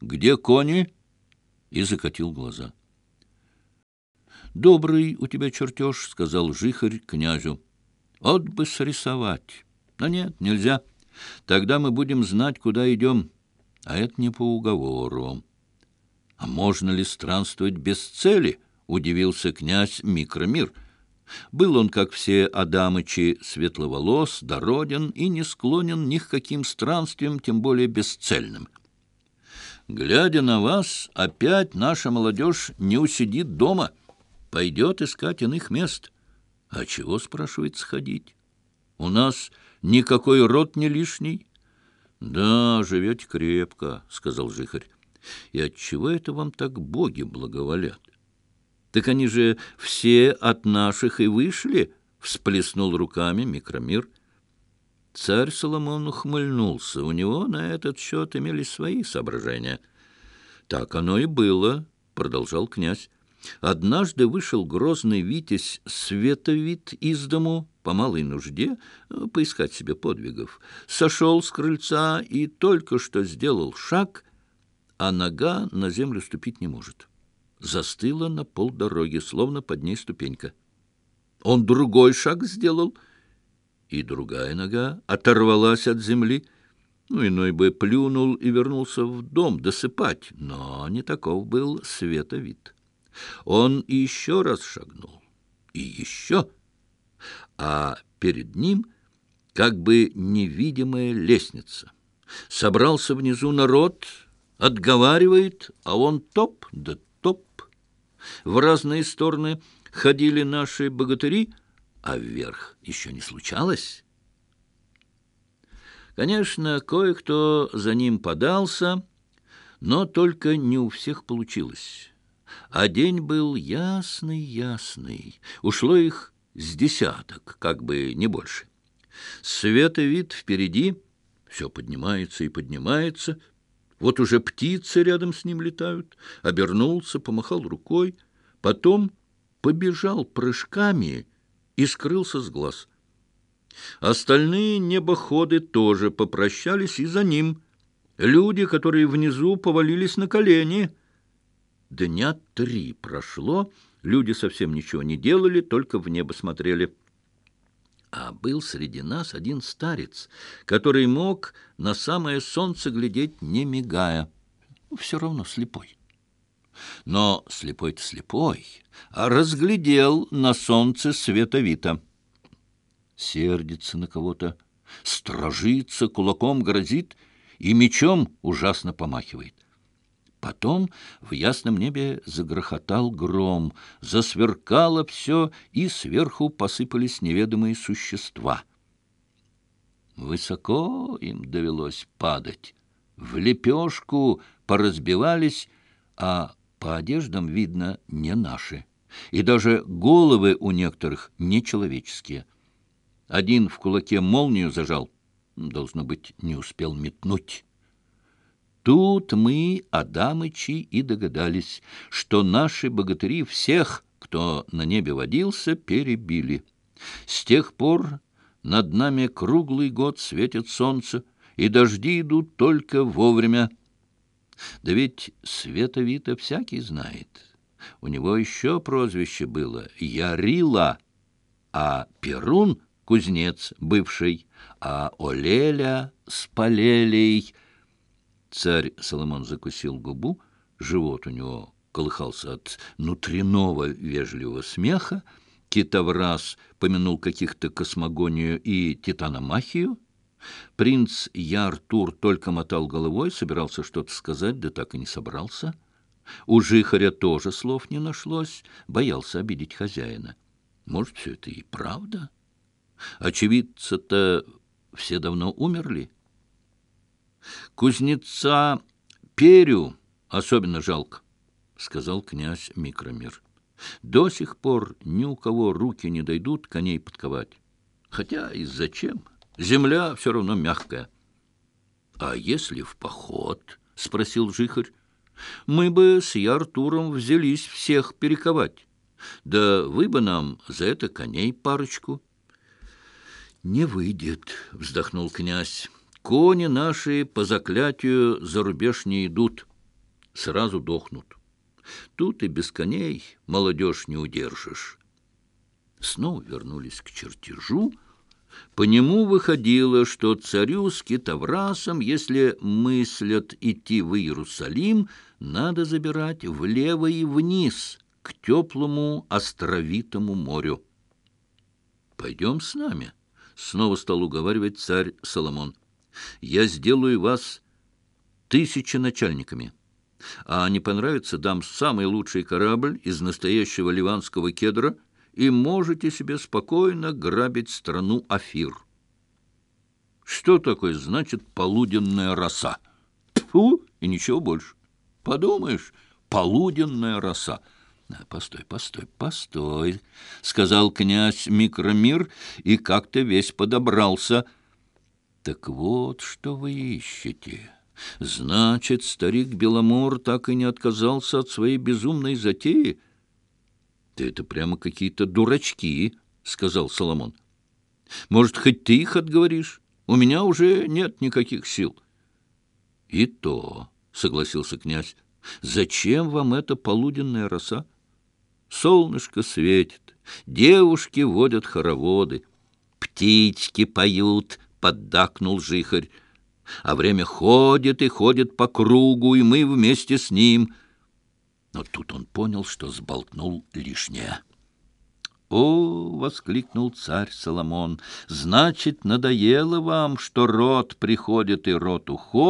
Где кони?» И закатил глаза. «Добрый у тебя чертеж», — сказал жихарь князю. «От бы срисовать. Но нет, нельзя. Тогда мы будем знать, куда идем. А это не по уговору». «А можно ли странствовать без цели?» — удивился князь Микромир. Был он, как все Адамычи, светловолос, дороден и не склонен ни к каким странствиям, тем более бесцельным. «Глядя на вас, опять наша молодежь не усидит дома, пойдет искать иных мест. А чего, спрашивает, сходить? У нас никакой род не лишний». «Да, живете крепко», — сказал Жихарь. «И отчего это вам так боги Царь Соломон ухмыльнулся. У него на этот счет имелись свои соображения. «Так оно и было», — продолжал князь. «Однажды вышел грозный витязь Световид из дому по малой нужде э, поискать себе подвигов. Сошел с крыльца и только что сделал шаг, а нога на землю ступить не может. Застыла на полдороги, словно под ней ступенька. Он другой шаг сделал — и другая нога оторвалась от земли. Ну, иной бы плюнул и вернулся в дом досыпать, но не таков был световид. Он еще раз шагнул, и еще, а перед ним как бы невидимая лестница. Собрался внизу народ, отговаривает, а он топ да топ. В разные стороны ходили наши богатыри — а вверх еще не случалось? Конечно, кое-кто за ним подался, но только не у всех получилось. А день был ясный-ясный. Ушло их с десяток, как бы не больше. Свет и вид впереди, все поднимается и поднимается. Вот уже птицы рядом с ним летают. Обернулся, помахал рукой, потом побежал прыжками — и скрылся с глаз. Остальные небоходы тоже попрощались и за ним. Люди, которые внизу, повалились на колени. Дня три прошло, люди совсем ничего не делали, только в небо смотрели. А был среди нас один старец, который мог на самое солнце глядеть, но слепой-то слепой, а разглядел на солнце световито. Сердится на кого-то, стражится, кулаком грозит и мечом ужасно помахивает. Потом в ясном небе загрохотал гром, засверкало все, и сверху посыпались неведомые существа. Высоко им довелось падать, в лепешку поразбивались, а по одеждам видно не наши. И даже головы у некоторых нечеловеческие. Один в кулаке молнию зажал, должно быть, не успел метнуть. Тут мы, Адамычи, и догадались, что наши богатыри всех, кто на небе водился, перебили. С тех пор над нами круглый год светит солнце, и дожди идут только вовремя, да ведь световита всякий знает. У него еще прозвище было Ярила, а Перун — кузнец бывший, а Олеля — спалелей. Царь Соломон закусил губу, живот у него колыхался от внутреннего вежливого смеха, Китаврас помянул каких-то космогонию и титаномахию — Принц Яртур только мотал головой, собирался что-то сказать, да так и не собрался. У Жихаря тоже слов не нашлось, боялся обидеть хозяина. Может, все это и правда? Очевидцы-то все давно умерли. Кузнеца Перю особенно жалко, — сказал князь Микромир. До сих пор ни у кого руки не дойдут коней подковать. Хотя и зачем? — Земля все равно мягкая. — А если в поход? — спросил Жихарь. — Мы бы с Яртуром взялись всех перековать. Да вы бы нам за это коней парочку. — Не выйдет, — вздохнул князь. — Кони наши по заклятию за рубеж не идут. Сразу дохнут. Тут и без коней молодежь не удержишь. Снова вернулись к чертежу — по нему выходило, что царю с китоврасом, если мыслят идти в Иерусалим, надо забирать влево и вниз, к теплому островитому морю. «Пойдем с нами», — снова стал уговаривать царь Соломон. «Я сделаю вас тысячи начальниками. А не понравится, дам самый лучший корабль из настоящего ливанского кедра — и можете себе спокойно грабить страну Афир. Что такое значит полуденная роса? Тьфу, и ничего больше. Подумаешь, полуденная роса. А, «Постой, постой, постой», — сказал князь Микромир и как-то весь подобрался. «Так вот, что вы ищете. Значит, старик Беломор так и не отказался от своей безумной затеи». Ты «Это прямо какие-то дурачки», — сказал Соломон. «Может, хоть ты их отговоришь? У меня уже нет никаких сил». «И то», — согласился князь, — «зачем вам эта полуденная роса? Солнышко светит, девушки водят хороводы, птички поют», — поддакнул жихарь. «А время ходит и ходит по кругу, и мы вместе с ним» но тут он понял, что сболтнул лишнее. «О!» — воскликнул царь Соломон. «Значит, надоело вам, что род приходит и род уходит,